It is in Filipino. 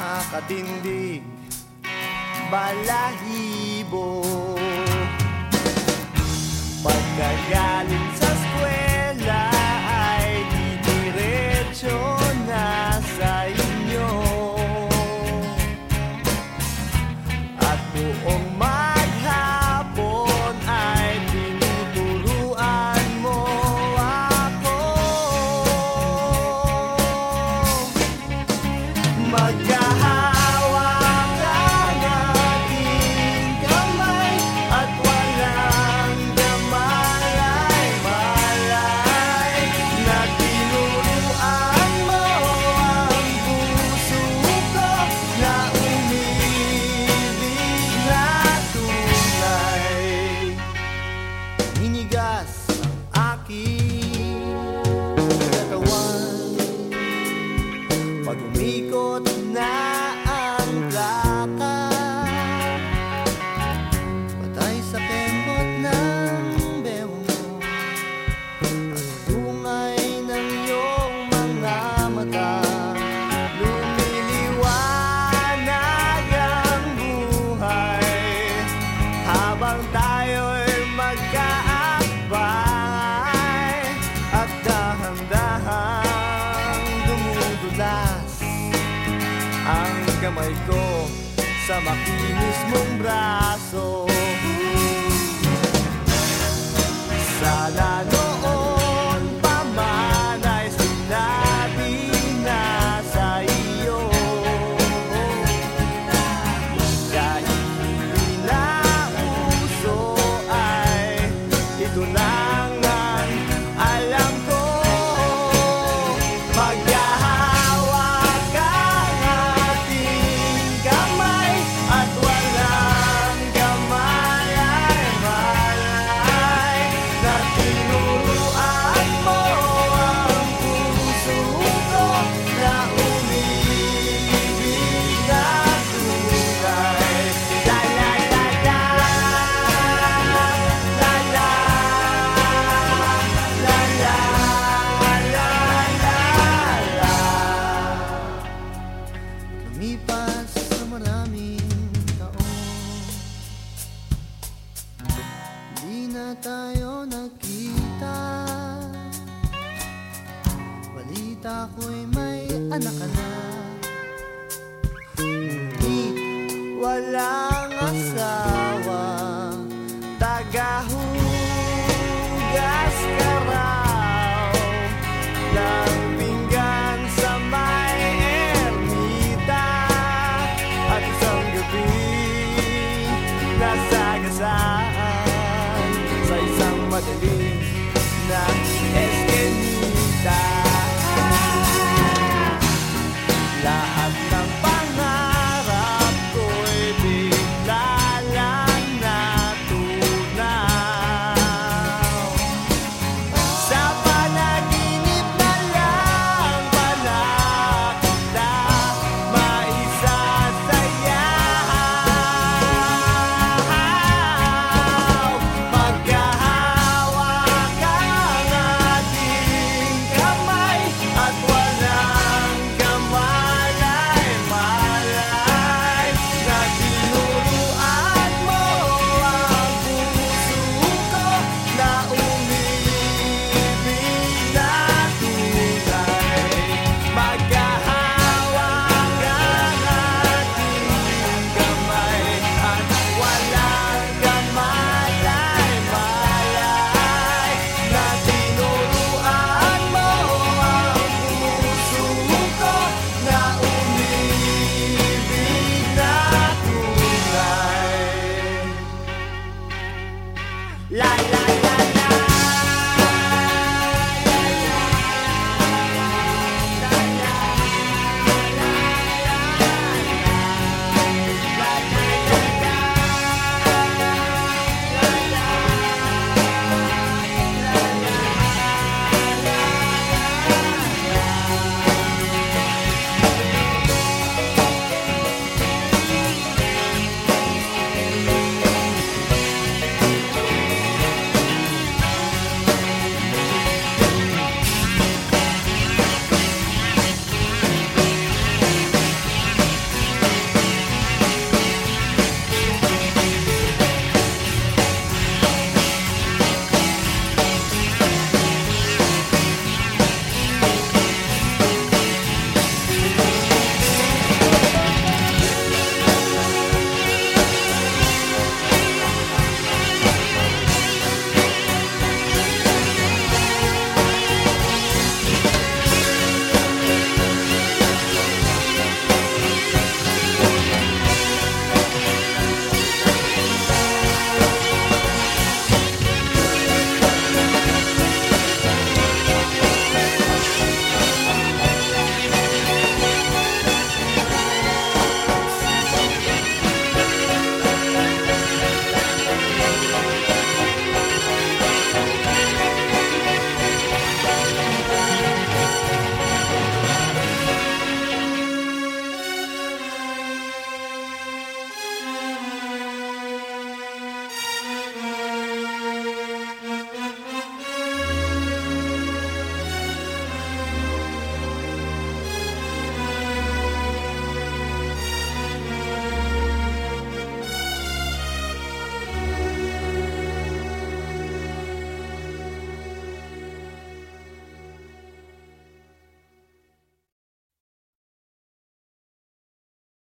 nakakatindig balahibo. Pagkagaling me go, un brazo. walang asawa. Tagahugas ka pinggan sa may ermita. At isang gabi nasagasaan Sa na eskenita